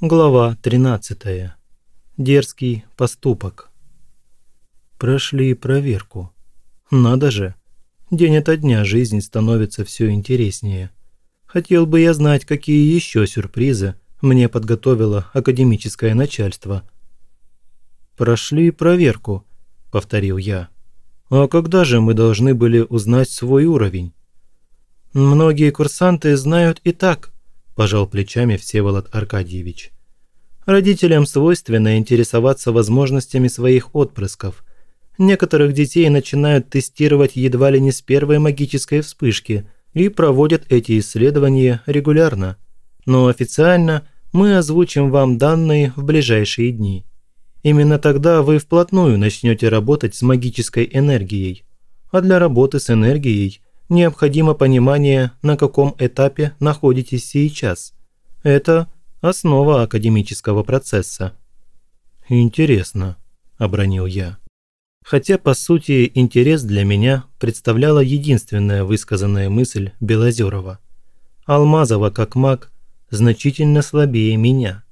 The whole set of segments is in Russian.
Глава 13. Дерзкий поступок. Прошли проверку. Надо же. День ото дня жизнь становится все интереснее. Хотел бы я знать, какие еще сюрпризы мне подготовило академическое начальство. «Прошли проверку», – повторил я. «А когда же мы должны были узнать свой уровень?» «Многие курсанты знают и так», пожал плечами Всеволод Аркадьевич. Родителям свойственно интересоваться возможностями своих отпрысков. Некоторых детей начинают тестировать едва ли не с первой магической вспышки и проводят эти исследования регулярно. Но официально мы озвучим вам данные в ближайшие дни. Именно тогда вы вплотную начнете работать с магической энергией. А для работы с энергией – необходимо понимание, на каком этапе находитесь сейчас. Это основа академического процесса. «Интересно», – обронил я. Хотя, по сути, интерес для меня представляла единственная высказанная мысль Белозерова. Алмазова, как маг, значительно слабее меня.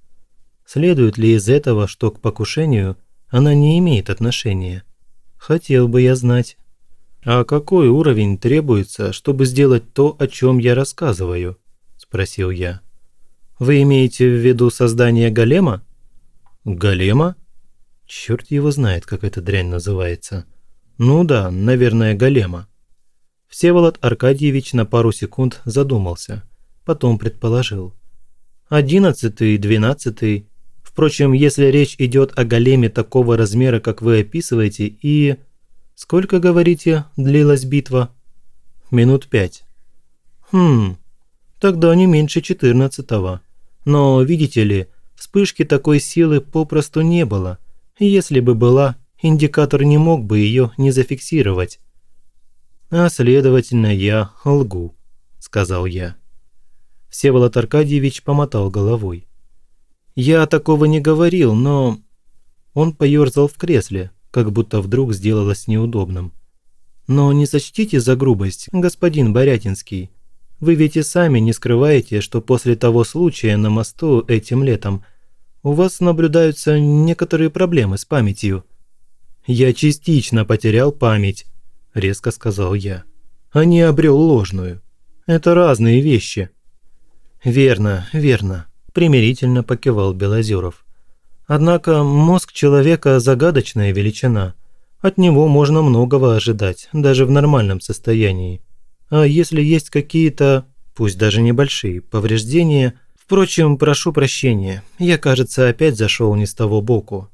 Следует ли из этого, что к покушению она не имеет отношения? Хотел бы я знать. «А какой уровень требуется, чтобы сделать то, о чем я рассказываю?» – спросил я. «Вы имеете в виду создание голема?» «Голема?» Черт его знает, как эта дрянь называется. Ну да, наверное, голема. Всеволод Аркадьевич на пару секунд задумался, потом предположил. Одиннадцатый, двенадцатый. Впрочем, если речь идет о големе такого размера, как вы описываете, и... Сколько, говорите, длилась битва? Минут пять. Хм, тогда не меньше четырнадцатого. Но, видите ли, вспышки такой силы попросту не было. Если бы была, индикатор не мог бы ее не зафиксировать. А следовательно, я лгу, сказал я. Всеволод Аркадьевич помотал головой. Я такого не говорил, но... Он поерзал в кресле, как будто вдруг сделалось неудобным. «Но не сочтите за грубость, господин Борятинский. Вы ведь и сами не скрываете, что после того случая на мосту этим летом у вас наблюдаются некоторые проблемы с памятью». «Я частично потерял память», – резко сказал я, – «а не обрел ложную. Это разные вещи». «Верно, верно», – примирительно покивал Белозеров. Однако мозг человека – загадочная величина. От него можно многого ожидать, даже в нормальном состоянии. А если есть какие-то, пусть даже небольшие, повреждения... Впрочем, прошу прощения, я, кажется, опять зашел не с того боку.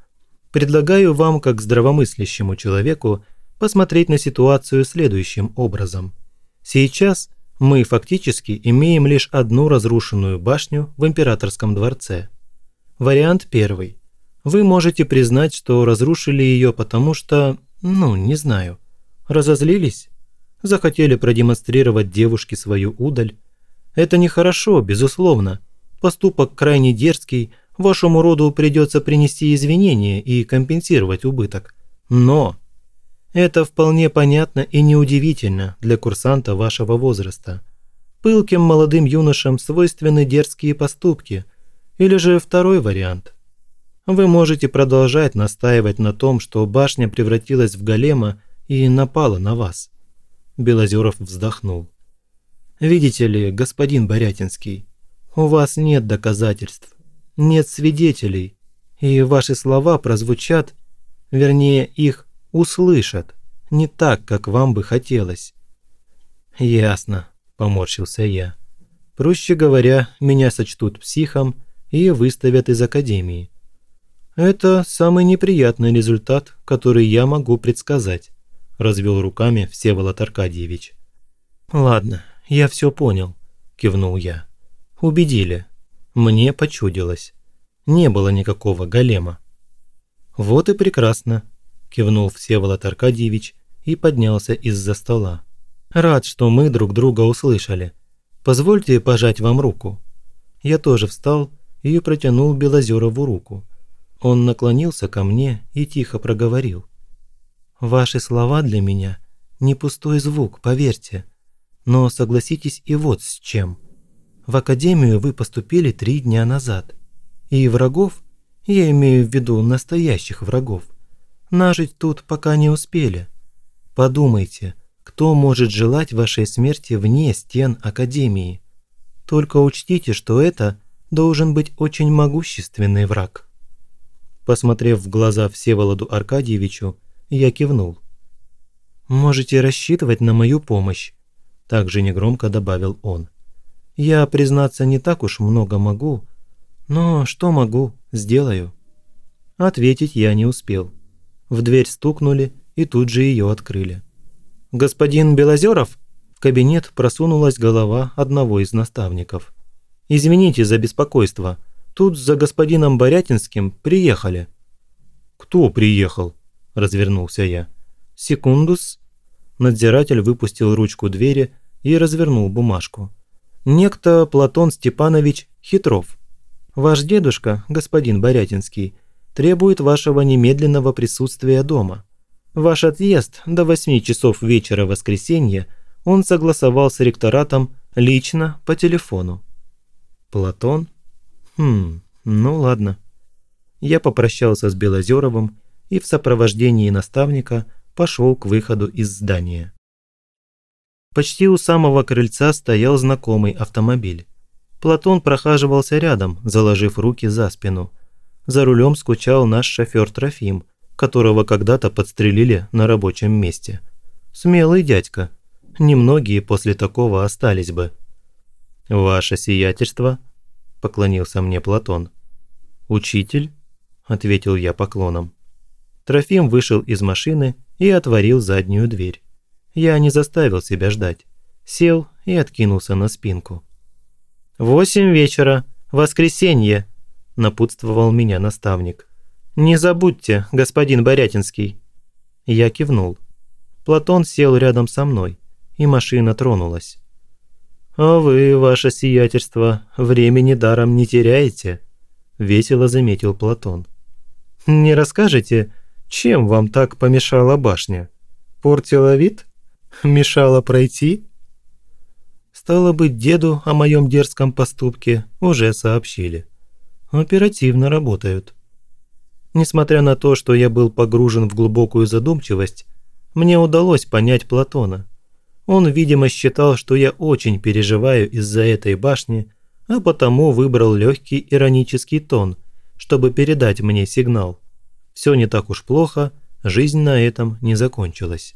Предлагаю вам, как здравомыслящему человеку, посмотреть на ситуацию следующим образом. Сейчас мы фактически имеем лишь одну разрушенную башню в императорском дворце. Вариант первый – вы можете признать, что разрушили ее потому что, ну, не знаю, разозлились? Захотели продемонстрировать девушке свою удаль? Это нехорошо, безусловно. Поступок крайне дерзкий, вашему роду придется принести извинения и компенсировать убыток. Но это вполне понятно и неудивительно для курсанта вашего возраста. Пылким молодым юношам свойственны дерзкие поступки. Или же второй вариант – вы можете продолжать настаивать на том, что башня превратилась в голема и напала на вас. Белозеров вздохнул. Видите ли, господин Борятинский, у вас нет доказательств, нет свидетелей, и ваши слова прозвучат, вернее, их услышат, не так, как вам бы хотелось. Ясно, поморщился я. Проще говоря, меня сочтут психом и выставят из академии. «Это самый неприятный результат, который я могу предсказать», – развел руками Всеволод Аркадьевич. «Ладно, я все понял», – кивнул я. «Убедили. Мне почудилось. Не было никакого голема». «Вот и прекрасно», – кивнул Всеволод Аркадьевич и поднялся из-за стола. «Рад, что мы друг друга услышали. Позвольте пожать вам руку». Я тоже встал и протянул Белозерову руку – он наклонился ко мне и тихо проговорил. «Ваши слова для меня не пустой звук, поверьте. Но согласитесь и вот с чем. В академию вы поступили три дня назад. И врагов, я имею в виду настоящих врагов, нажить тут пока не успели. Подумайте, кто может желать вашей смерти вне стен Академии? Только учтите, что это должен быть очень могущественный враг. Посмотрев в глаза Всеволоду Аркадьевичу, я кивнул. «Можете рассчитывать на мою помощь», – также негромко добавил он. «Я, признаться, не так уж много могу, но что могу, сделаю». Ответить я не успел. В дверь стукнули и тут же ее открыли. «Господин Белозеров?» В кабинет просунулась голова одного из наставников. «Извините за беспокойство. Тут за господином Борятинским приехали». «Кто приехал?» – развернулся я. «Секундус». Надзиратель выпустил ручку двери и развернул бумажку. «Некто Платон Степанович Хитров. Ваш дедушка, господин Борятинский, требует вашего немедленного присутствия дома. Ваш отъезд до 8 часов вечера воскресенья он согласовал с ректоратом лично по телефону. Платон? Хм, ну ладно. Я попрощался с Белозеровым и в сопровождении наставника пошел к выходу из здания. Почти у самого крыльца стоял знакомый автомобиль. Платон прохаживался рядом, заложив руки за спину. За рулем скучал наш шофер Трофим, которого когда-то подстрелили на рабочем месте. Смелый дядька. Немногие после такого остались бы. «Ваше сиятельство», – поклонился мне Платон. «Учитель?» – ответил я поклоном. Трофим вышел из машины и отворил заднюю дверь. Я не заставил себя ждать. Сел и откинулся на спинку. «Восемь вечера, воскресенье», – напутствовал меня наставник. «Не забудьте, господин Борятинский». Я кивнул. Платон сел рядом со мной, и машина тронулась. «А вы, ваше сиятельство, времени даром не теряете?» – весело заметил Платон. «Не расскажете, чем вам так помешала башня? Портила вид? Мешала пройти?» Стало быть, деду о моем дерзком поступке уже сообщили. Оперативно работают. Несмотря на то, что я был погружен в глубокую задумчивость, мне удалось понять Платона. Он, видимо, считал, что я очень переживаю из-за этой башни, а потому выбрал легкий иронический тон, чтобы передать мне сигнал. Все не так уж плохо, жизнь на этом не закончилась.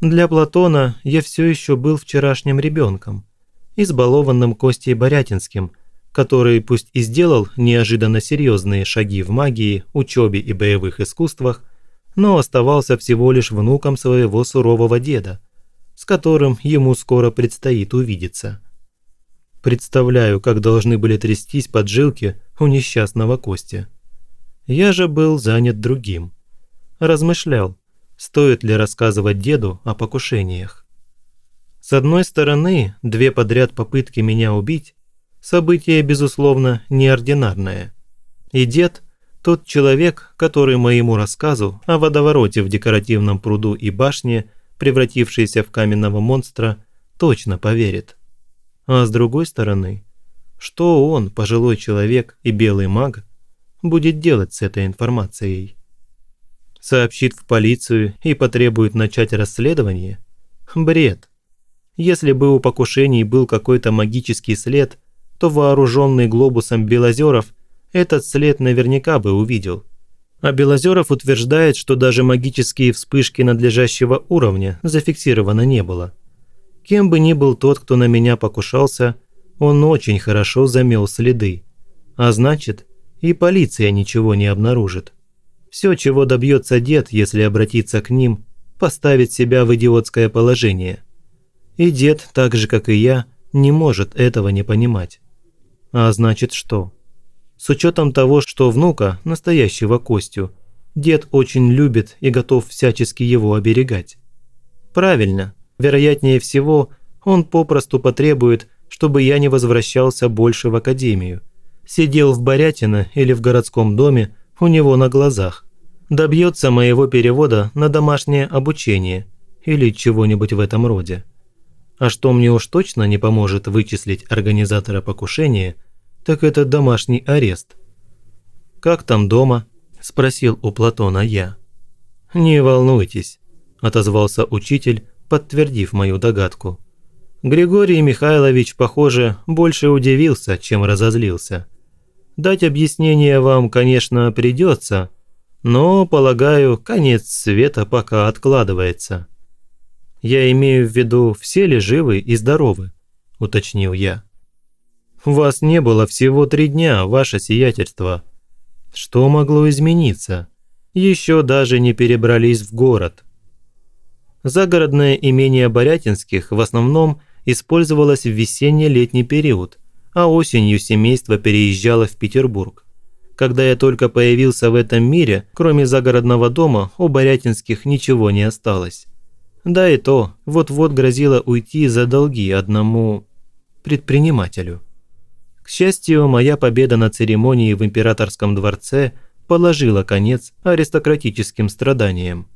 Для Платона я все еще был вчерашним ребенком, избалованным Костей Борятинским – который пусть и сделал неожиданно серьезные шаги в магии, учебе и боевых искусствах, но оставался всего лишь внуком своего сурового деда, с которым ему скоро предстоит увидеться. Представляю, как должны были трястись поджилки у несчастного Кости. Я же был занят другим. Размышлял, стоит ли рассказывать деду о покушениях. С одной стороны, две подряд попытки меня убить Событие, безусловно, неординарное. И дед – тот человек, который моему рассказу о водовороте в декоративном пруду и башне, превратившейся в каменного монстра, точно поверит. А с другой стороны, что он, пожилой человек и белый маг, будет делать с этой информацией? Сообщит в полицию и потребует начать расследование? Бред. Если бы у покушений был какой-то магический след, то вооруженный глобусом Белозеров этот след наверняка бы увидел. А Белозеров утверждает, что даже магические вспышки надлежащего уровня зафиксировано не было. Кем бы ни был тот, кто на меня покушался, он очень хорошо замел следы. А значит, и полиция ничего не обнаружит. Все, чего добьется дед, если обратиться к ним, поставит себя в идиотское положение. И дед, так же как и я, не может этого не понимать. А значит что? С учетом того, что внука, настоящего Костю, дед очень любит и готов всячески его оберегать. Правильно, вероятнее всего, он попросту потребует, чтобы я не возвращался больше в академию. Сидел в Борятино или в городском доме у него на глазах. Добьется моего перевода на домашнее обучение или чего-нибудь в этом роде. А что мне уж точно не поможет вычислить организатора покушения, так это домашний арест. «Как там дома?» – спросил у Платона я. «Не волнуйтесь», – отозвался учитель, подтвердив мою догадку. Григорий Михайлович, похоже, больше удивился, чем разозлился. Дать объяснение вам, конечно, придется, но, полагаю, конец света пока откладывается. Я имею в виду, все ли живы и здоровы, уточнил я. Вас не было всего три дня, ваше сиятельство. Что могло измениться? Еще даже не перебрались в город. Загородное имение Борятинских в основном использовалось в весенне-летний период, а осенью семейство переезжало в Петербург. Когда я только появился в этом мире, кроме загородного дома, у Борятинских ничего не осталось. Да и то, вот-вот грозило уйти за долги одному предпринимателю. Счастью, моя победа на церемонии в императорском дворце положила конец аристократическим страданиям.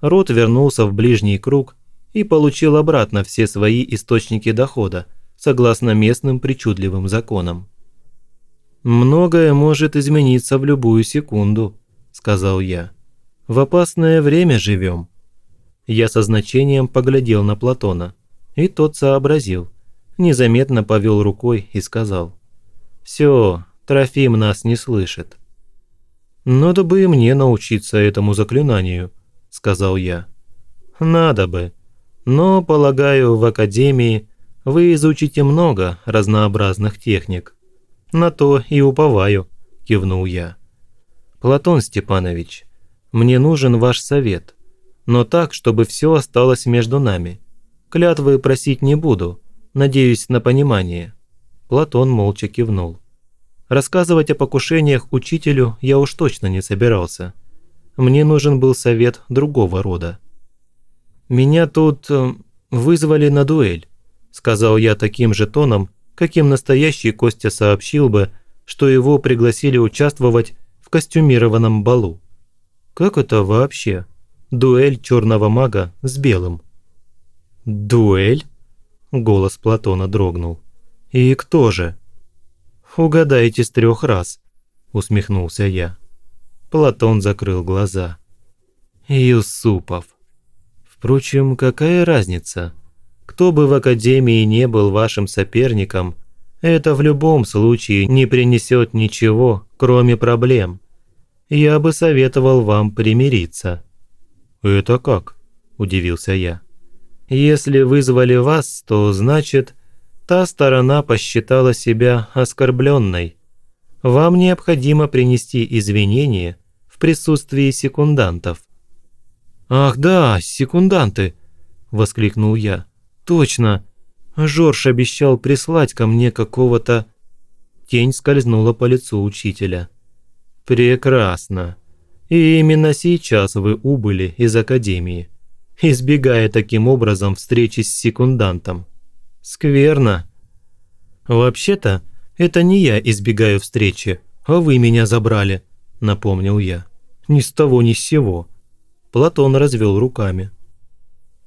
Род вернулся в ближний круг и получил обратно все свои источники дохода, согласно местным причудливым законам. «Многое может измениться в любую секунду», – сказал я. «В опасное время живем». Я со значением поглядел на Платона, и тот сообразил, незаметно повел рукой и сказал. «Все, Трофим нас не слышит». «Надо бы и мне научиться этому заклинанию», – сказал я. «Надо бы. Но, полагаю, в Академии вы изучите много разнообразных техник». «На то и уповаю», – кивнул я. «Платон Степанович, мне нужен ваш совет, но так, чтобы все осталось между нами. Клятвы просить не буду, надеюсь на понимание». Платон молча кивнул. Рассказывать о покушениях учителю я уж точно не собирался. Мне нужен был совет другого рода. «Меня тут э, вызвали на дуэль», – сказал я таким же тоном, каким настоящий Костя сообщил бы, что его пригласили участвовать в костюмированном балу. Как это вообще? Дуэль черного мага с белым. «Дуэль?» – голос Платона дрогнул. «И кто же?» «Угадайте с трех раз», – усмехнулся я. Платон закрыл глаза. «Юсупов. Впрочем, какая разница? Кто бы в Академии не был вашим соперником, это в любом случае не принесет ничего, кроме проблем. Я бы советовал вам примириться». «Это как?» – удивился я. «Если вызвали вас, то значит, та сторона посчитала себя оскорбленной. Вам необходимо принести извинения в присутствии секундантов». «Ах да, секунданты!» – воскликнул я. «Точно! Жорж обещал прислать ко мне какого-то...» Тень скользнула по лицу учителя. «Прекрасно. И именно сейчас вы убыли из академии, избегая таким образом встречи с секундантом. Скверно. Вообще-то, это не я избегаю встречи, а вы меня забрали», – напомнил я. «Ни с того, ни с сего». Платон развел руками.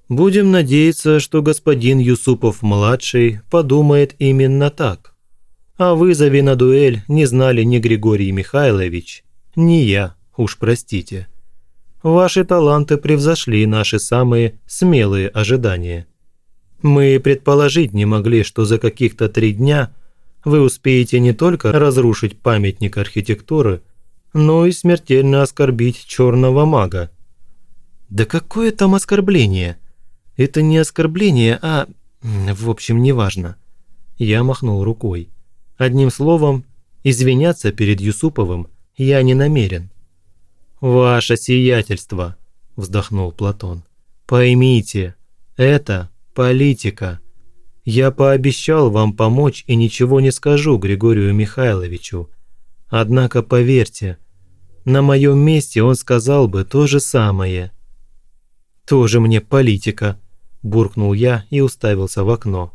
Будем надеяться, что господин Юсупов-младший подумает именно так. О вызове на дуэль не знали ни Григорий Михайлович, ни я, уж простите. Ваши таланты превзошли наши самые смелые ожидания. Мы предположить не могли, что за каких-то три дня вы успеете не только разрушить памятник архитектуры, но и смертельно оскорбить черного мага. Да какое там оскорбление? Это не оскорбление, а... В общем, неважно. Я махнул рукой. Одним словом, извиняться перед Юсуповым я не намерен. «Ваше сиятельство», – вздохнул Платон. «Поймите, это политика. Я пообещал вам помочь и ничего не скажу Григорию Михайловичу. Однако поверьте, на моем месте он сказал бы то же самое». «Тоже мне политика», буркнул я и уставился в окно.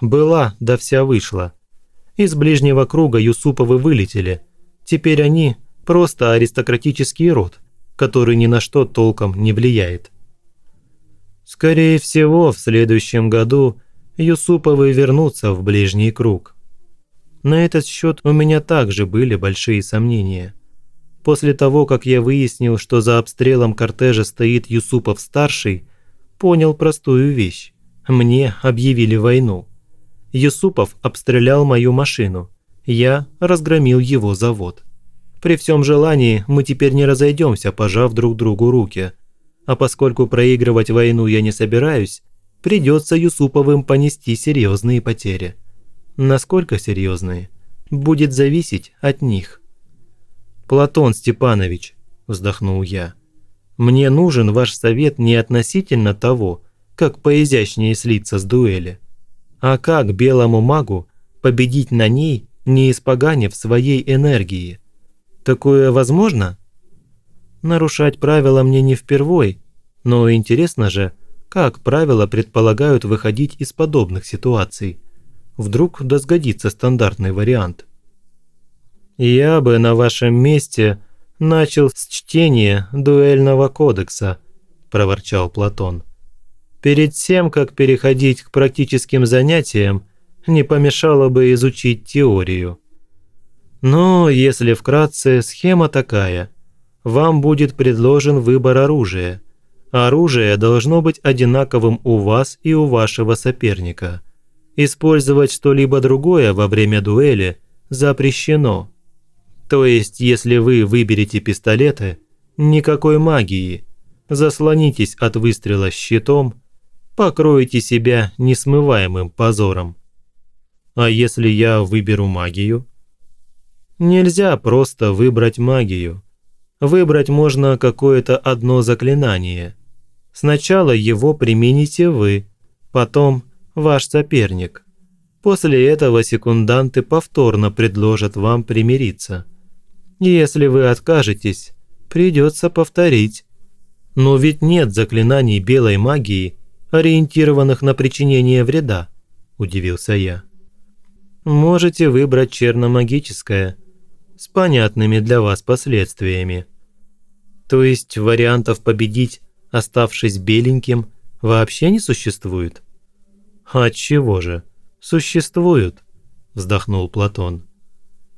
Была, да вся вышла. Из ближнего круга Юсуповы вылетели. Теперь они просто аристократический род, который ни на что толком не влияет. Скорее всего, в следующем году Юсуповы вернутся в ближний круг. На этот счет у меня также были большие сомнения. После того, как я выяснил, что за обстрелом кортежа стоит Юсупов-старший, понял простую вещь. Мне объявили войну. Юсупов обстрелял мою машину. Я разгромил его завод. При всем желании мы теперь не разойдемся, пожав друг другу руки. А поскольку проигрывать войну я не собираюсь, придется Юсуповым понести серьезные потери. Насколько серьезные? Будет зависеть от них. «Платон Степанович», – вздохнул я, – «мне нужен ваш совет не относительно того, как поизящнее слиться с дуэли, а как белому магу победить на ней, не испоганив своей энергии. Такое возможно?» Нарушать правила мне не впервой, но интересно же, как правила предполагают выходить из подобных ситуаций. Вдруг да сгодится стандартный вариант. Я бы на вашем месте начал с чтения дуэльного кодекса, проворчал Платон. Перед тем, как переходить к практическим занятиям, не помешало бы изучить теорию. Но, если вкратце, схема такая. Вам будет предложен выбор оружия. Оружие должно быть одинаковым у вас и у вашего соперника. Использовать что-либо другое во время дуэли запрещено. То есть, если вы выберете пистолеты, никакой магии. Заслонитесь от выстрела щитом, покроете себя несмываемым позором. А если я выберу магию? Нельзя просто выбрать магию. Выбрать можно какое-то одно заклинание. Сначала его примените вы, потом ваш соперник. После этого секунданты повторно предложат вам примириться – если вы откажетесь, придется повторить. Но ведь нет заклинаний белой магии, ориентированных на причинение вреда, удивился я. Можете выбрать черномагическое, с понятными для вас последствиями. То есть вариантов победить, оставшись беленьким, вообще не существует? Отчего же? Существуют, вздохнул Платон.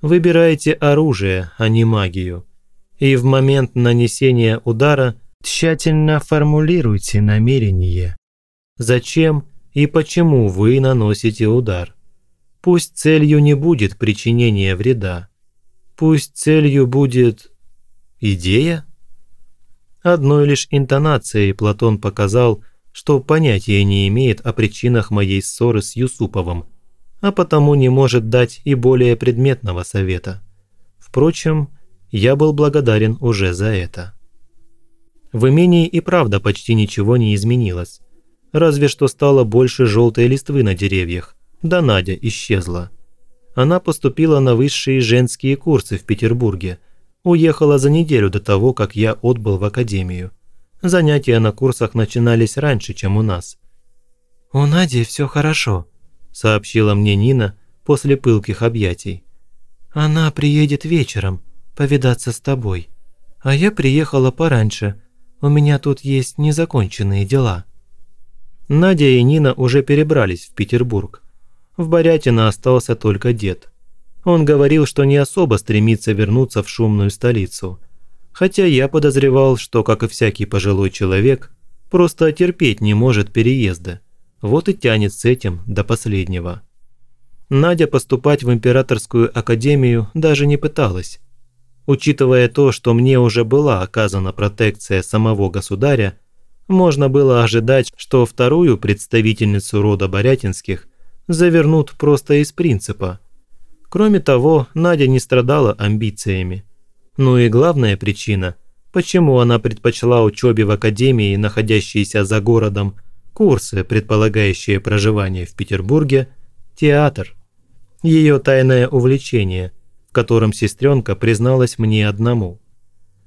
Выбирайте оружие, а не магию. И в момент нанесения удара тщательно формулируйте намерение. Зачем и почему вы наносите удар. Пусть целью не будет причинение вреда. Пусть целью будет... идея? Одной лишь интонацией Платон показал, что понятия не имеет о причинах моей ссоры с Юсуповым – а потому не может дать и более предметного совета. Впрочем, я был благодарен уже за это. В имении и правда почти ничего не изменилось. Разве что стало больше желтой листвы на деревьях, да Надя исчезла. Она поступила на высшие женские курсы в Петербурге, уехала за неделю до того, как я отбыл в академию. Занятия на курсах начинались раньше, чем у нас. «У Нади все хорошо», сообщила мне Нина после пылких объятий. «Она приедет вечером повидаться с тобой, а я приехала пораньше, у меня тут есть незаконченные дела». Надя и Нина уже перебрались в Петербург. В Борятино остался только дед. Он говорил, что не особо стремится вернуться в шумную столицу. Хотя я подозревал, что, как и всякий пожилой человек, просто терпеть не может переезда вот и тянет с этим до последнего. Надя поступать в императорскую академию даже не пыталась. Учитывая то, что мне уже была оказана протекция самого государя, можно было ожидать, что вторую представительницу рода Борятинских завернут просто из принципа. Кроме того, Надя не страдала амбициями. Ну и главная причина, почему она предпочла учебе в академии, находящейся за городом, курсы, предполагающие проживание в Петербурге, театр. Ее тайное увлечение, в котором сестренка призналась мне одному.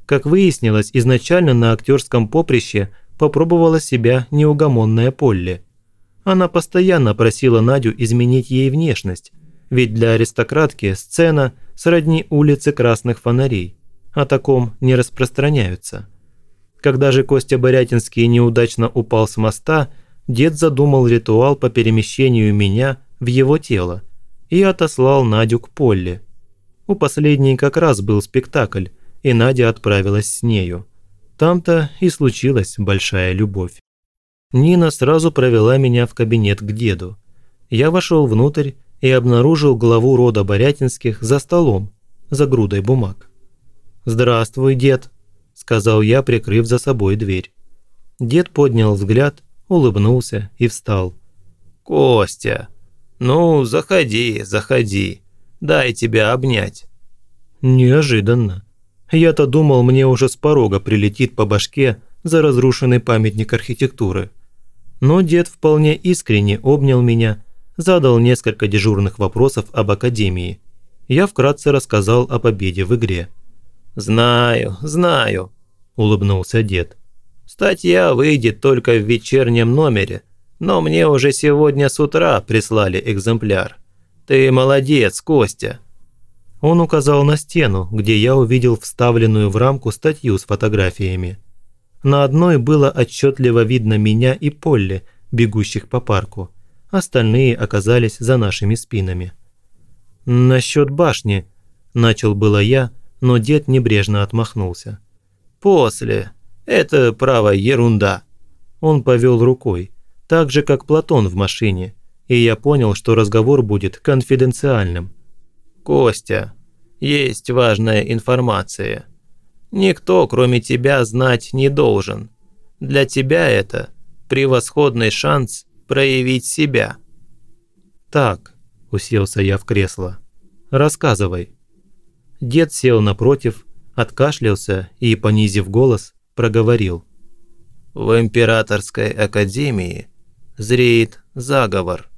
Как выяснилось, изначально на актерском поприще попробовала себя неугомонная Полли. Она постоянно просила Надю изменить ей внешность, ведь для аристократки сцена сродни улицы красных фонарей, о таком не распространяются. Когда же Костя Борятинский неудачно упал с моста – дед задумал ритуал по перемещению меня в его тело и отослал Надю к Полле. У последней как раз был спектакль, и Надя отправилась с нею. Там-то и случилась большая любовь. Нина сразу провела меня в кабинет к деду. Я вошел внутрь и обнаружил главу рода Борятинских за столом, за грудой бумаг. «Здравствуй, дед», – сказал я, прикрыв за собой дверь. Дед поднял взгляд, улыбнулся и встал. «Костя, ну, заходи, заходи, дай тебя обнять». Неожиданно. Я-то думал, мне уже с порога прилетит по башке за разрушенный памятник архитектуры. Но дед вполне искренне обнял меня, задал несколько дежурных вопросов об академии. Я вкратце рассказал о победе в игре. «Знаю, знаю», – улыбнулся дед. «Статья выйдет только в вечернем номере, но мне уже сегодня с утра прислали экземпляр. Ты молодец, Костя». Он указал на стену, где я увидел вставленную в рамку статью с фотографиями. На одной было отчетливо видно меня и Полли, бегущих по парку. Остальные оказались за нашими спинами. «Насчет башни», – начал было я, но дед небрежно отмахнулся. «После. Это, право, ерунда». Он повел рукой, так же, как Платон в машине, и я понял, что разговор будет конфиденциальным. «Костя, есть важная информация. Никто, кроме тебя, знать не должен. Для тебя это превосходный шанс проявить себя». «Так», – уселся я в кресло, – «рассказывай». Дед сел напротив, откашлялся и, понизив голос, проговорил. «В Императорской академии зреет заговор.